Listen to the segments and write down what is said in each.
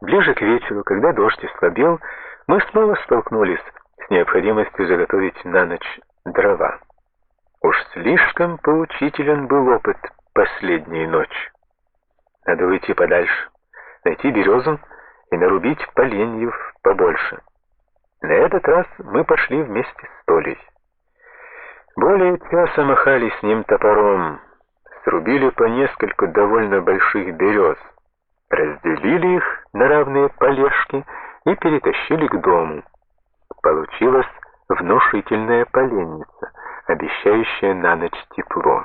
Ближе к вечеру, когда дождь ослабел, мы снова столкнулись с необходимостью заготовить на ночь дрова. Уж слишком поучителен был опыт последней ночи. Надо уйти подальше, найти березу и нарубить поленьев побольше. На этот раз мы пошли вместе с Толей. Более часа махали с ним топором, срубили по несколько довольно больших берез, разделили их на равные полежки и перетащили к дому. Получилась внушительная поленница, обещающая на ночь тепло.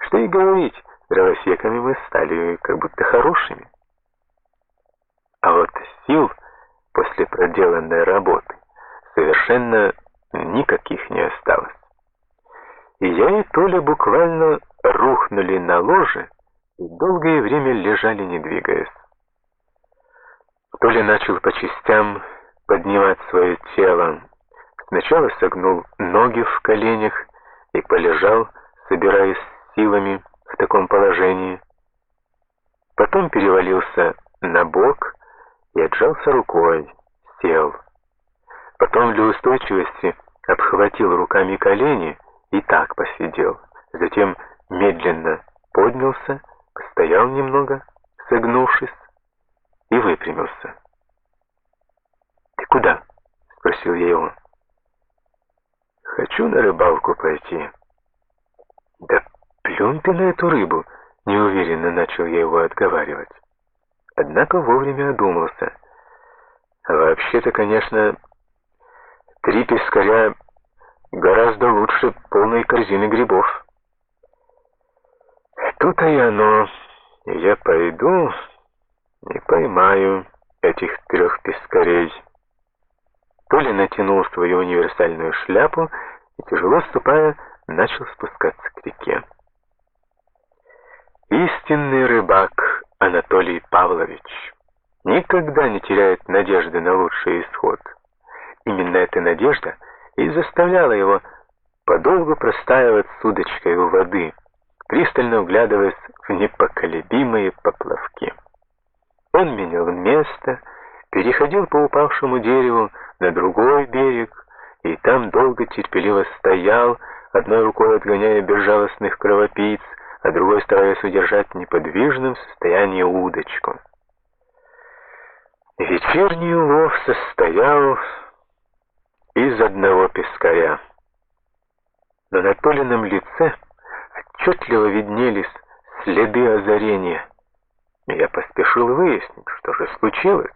Что и говорить, дровосеками мы стали как будто хорошими. А вот сил после проделанной работы совершенно никаких не осталось. И я и Толя буквально рухнули на ложе и долгое время лежали, не двигаясь. Толя начал по частям поднимать свое тело. Сначала согнул ноги в коленях и полежал, собираясь силами в таком положении. Потом перевалился на бок и отжался рукой, сел. Потом для устойчивости обхватил руками колени и так посидел. Затем медленно поднялся, постоял немного, согнувшись, и выпрямился. «Ты куда?» — спросил я его. «Хочу на рыбалку пойти». «Да плюнь ты на эту рыбу!» — неуверенно начал я его отговаривать. Однако вовремя одумался. А вообще-то, конечно, три пескаря гораздо лучше полной корзины грибов. Тут-то и оно. Я пойду и поймаю этих трех пескарей. Толя натянул свою универсальную шляпу и, тяжело ступая, начал спускаться к реке. Истинный рыбак Анатолий Павлович никогда не теряет надежды на лучший исход. Именно эта надежда и заставляла его подолгу простаивать с удочкой у воды, пристально вглядываясь в непоколебимые поплавки. Он менял место, переходил по упавшему дереву на другой берег, и там долго терпеливо стоял, одной рукой отгоняя безжалостных кровопийц, а другой стараясь удержать в неподвижном состоянии удочку. Вечерний улов состоял из одного пескаря. Но на Толином лице отчетливо виднелись следы озарения. Я поспешил выяснить, что же случилось.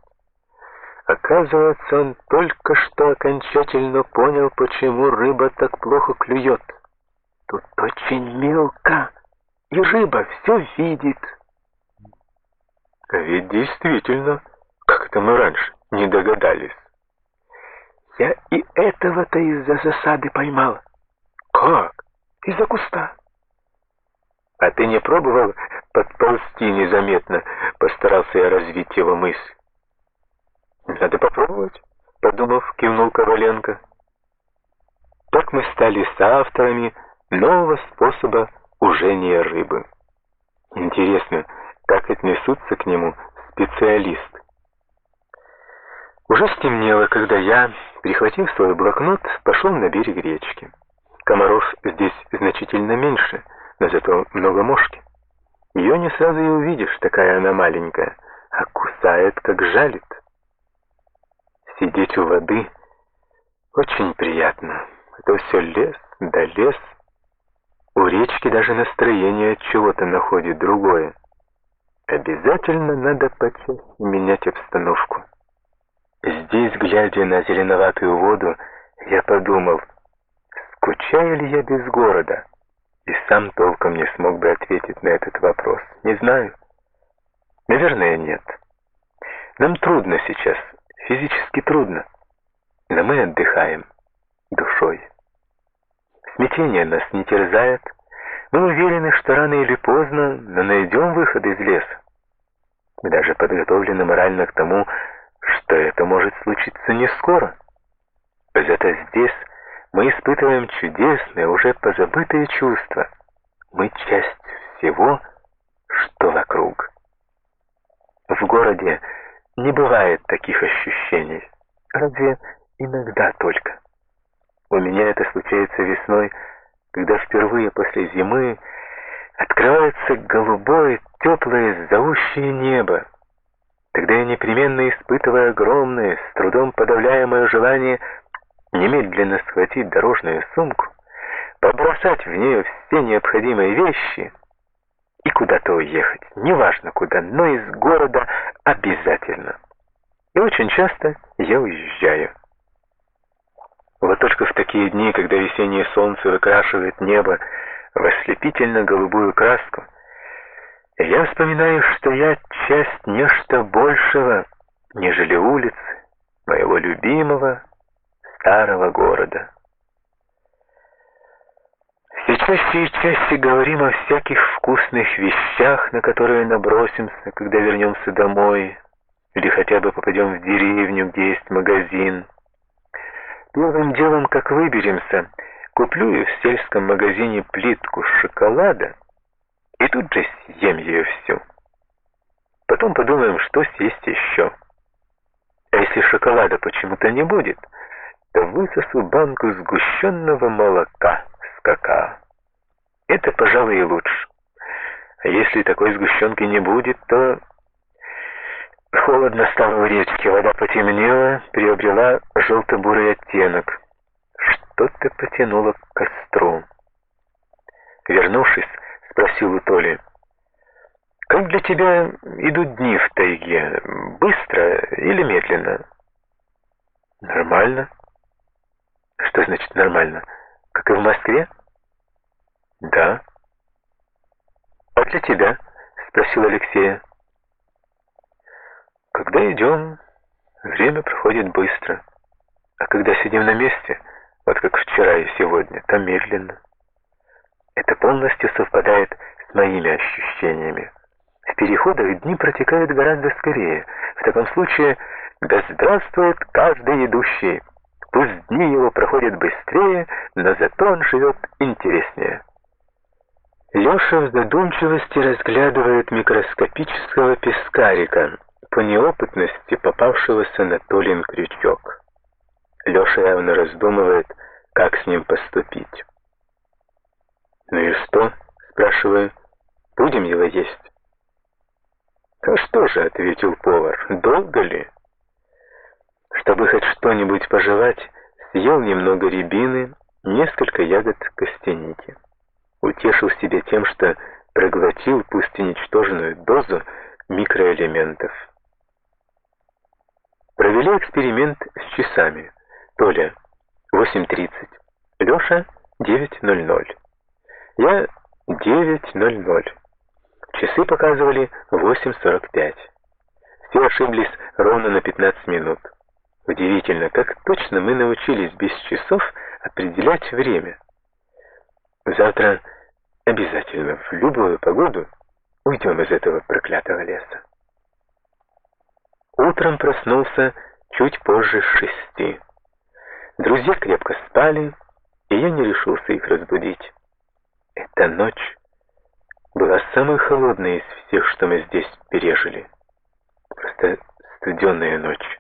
Оказывается, он только что окончательно понял, почему рыба так плохо клюет. Тут очень мелко, и рыба все видит. Ведь действительно, как это мы раньше не догадались. Я и этого-то из-за засады поймал. Как? Из-за куста. А ты не пробовал подползти незаметно? Постарался я развить его мысль. Надо попробовать, подумав, кивнул Коваленко. Так мы стали соавторами нового способа ужения рыбы. Интересно, как отнесутся к нему специалисты. Уже стемнело, когда я, прихватив свой блокнот, пошел на берег речки. Комаров здесь значительно меньше — но зато много мошки. Ее не сразу и увидишь, такая она маленькая, а кусает, как жалит. Сидеть у воды очень приятно. Это все лес да лес. У речки даже настроение от чего-то находит другое. Обязательно надо почаще менять обстановку. Здесь, глядя на зеленоватую воду, я подумал, скучаю ли я без города? И сам толком не смог бы ответить на этот вопрос. Не знаю. Наверное, нет. Нам трудно сейчас, физически трудно, но мы отдыхаем душой. Смятение нас не терзает, мы уверены, что рано или поздно, но найдем выход из леса. Мы даже подготовлены морально к тому, что это может случиться не скоро. Зато здесь мы испытываем чудесное, уже позабытое чувство. Мы часть всего, что вокруг. В городе не бывает таких ощущений. Разве иногда только. У меня это случается весной, когда впервые после зимы открывается голубое, теплое, зовущее небо. Тогда я непременно испытываю огромное, с трудом подавляемое желание немедленно схватить дорожную сумку, побросать в нее все необходимые вещи и куда-то уехать, неважно куда, но из города обязательно. И очень часто я уезжаю. Вот только в такие дни, когда весеннее солнце выкрашивает небо в ослепительно-голубую краску, я вспоминаю, что я часть нечто большего, нежели улицы моего любимого старого города. Все чаще говорим о всяких вкусных вещах, на которые набросимся, когда вернемся домой, или хотя бы попадем в деревню, где есть магазин. Первым делом, как выберемся, куплю я в сельском магазине плитку шоколада и тут же съем ее всю. Потом подумаем, что съесть еще. А если шоколада почему-то не будет, высосу банку сгущенного молока с какао. Это, пожалуй, и лучше. А если такой сгущенки не будет, то... Холодно стало в речке, вода потемнела, приобрела желто-бурый оттенок. Что-то потянуло к костру. Вернувшись, спросил у Толи. «Как для тебя идут дни в тайге? Быстро или медленно?» «Нормально». «Что значит нормально? Как и в Москве?» «Да». «А для тебя?» — спросил Алексея. «Когда идем, время проходит быстро. А когда сидим на месте, вот как вчера и сегодня, то медленно». Это полностью совпадает с моими ощущениями. В переходах дни протекают гораздо скорее. В таком случае, да здравствует каждый идущий. Пусть дни его проходят быстрее, но зато он живет интереснее. Леша в задумчивости разглядывает микроскопического пескарика, по неопытности попавшегося на Толин крючок. Леша явно раздумывает, как с ним поступить. «Ну и что?» — спрашиваю. «Будем его есть?» «А что же?» — ответил повар. «Долго ли?» Чтобы хоть что-нибудь пожевать, съел немного рябины, несколько ягод костяники. Утешил себя тем, что проглотил, пусть и ничтожную дозу микроэлементов. Провели эксперимент с часами. Толя 8.30, Леша 9.00. Я 9.00. Часы показывали 8.45. Все ошиблись ровно на 15 минут. Удивительно, как точно мы научились без часов определять время. Завтра обязательно в любую погоду уйдем из этого проклятого леса. Утром проснулся чуть позже шести. Друзья крепко спали, и я не решился их разбудить. Эта ночь была самой холодной из всех, что мы здесь пережили. Просто студенная ночь.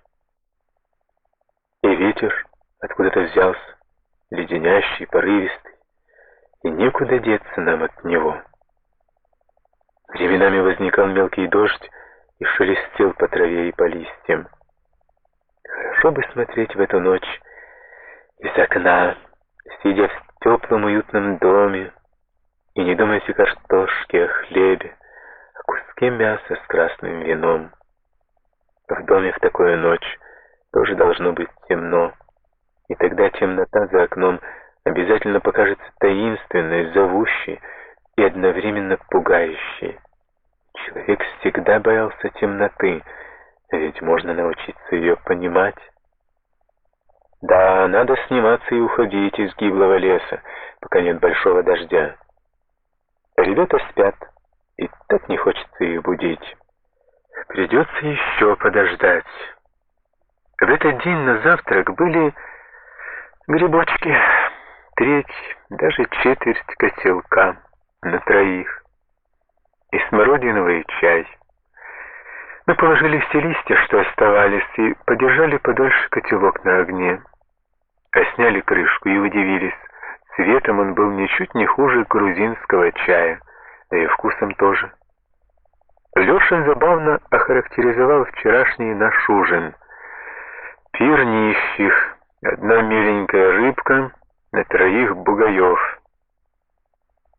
Ветер откуда-то взялся, леденящий, порывистый, и некуда деться нам от него. Временами возникал мелкий дождь и шелестел по траве и по листьям. Хорошо бы смотреть в эту ночь из окна, сидя в теплом уютном доме, и не думайте картошке, о хлебе, о куске мяса с красным вином. В доме в такую ночь тоже должно быть темно, и тогда темнота за окном обязательно покажется таинственной, зовущей и одновременно пугающей. Человек всегда боялся темноты, ведь можно научиться ее понимать. Да, надо сниматься и уходить из гиблого леса, пока нет большого дождя. Ребята спят, и так не хочется их будить. Придется еще подождать. В этот день на завтрак были грибочки, треть, даже четверть котелка на троих, и смородиновый чай. Мы положили все листья, что оставались, и подержали подольше котелок на огне. А сняли крышку и удивились. Цветом он был ничуть не хуже грузинского чая, да и вкусом тоже. Лешин забавно охарактеризовал вчерашний наш ужин. Пир нищих, одна миленькая рыбка на троих бугаев —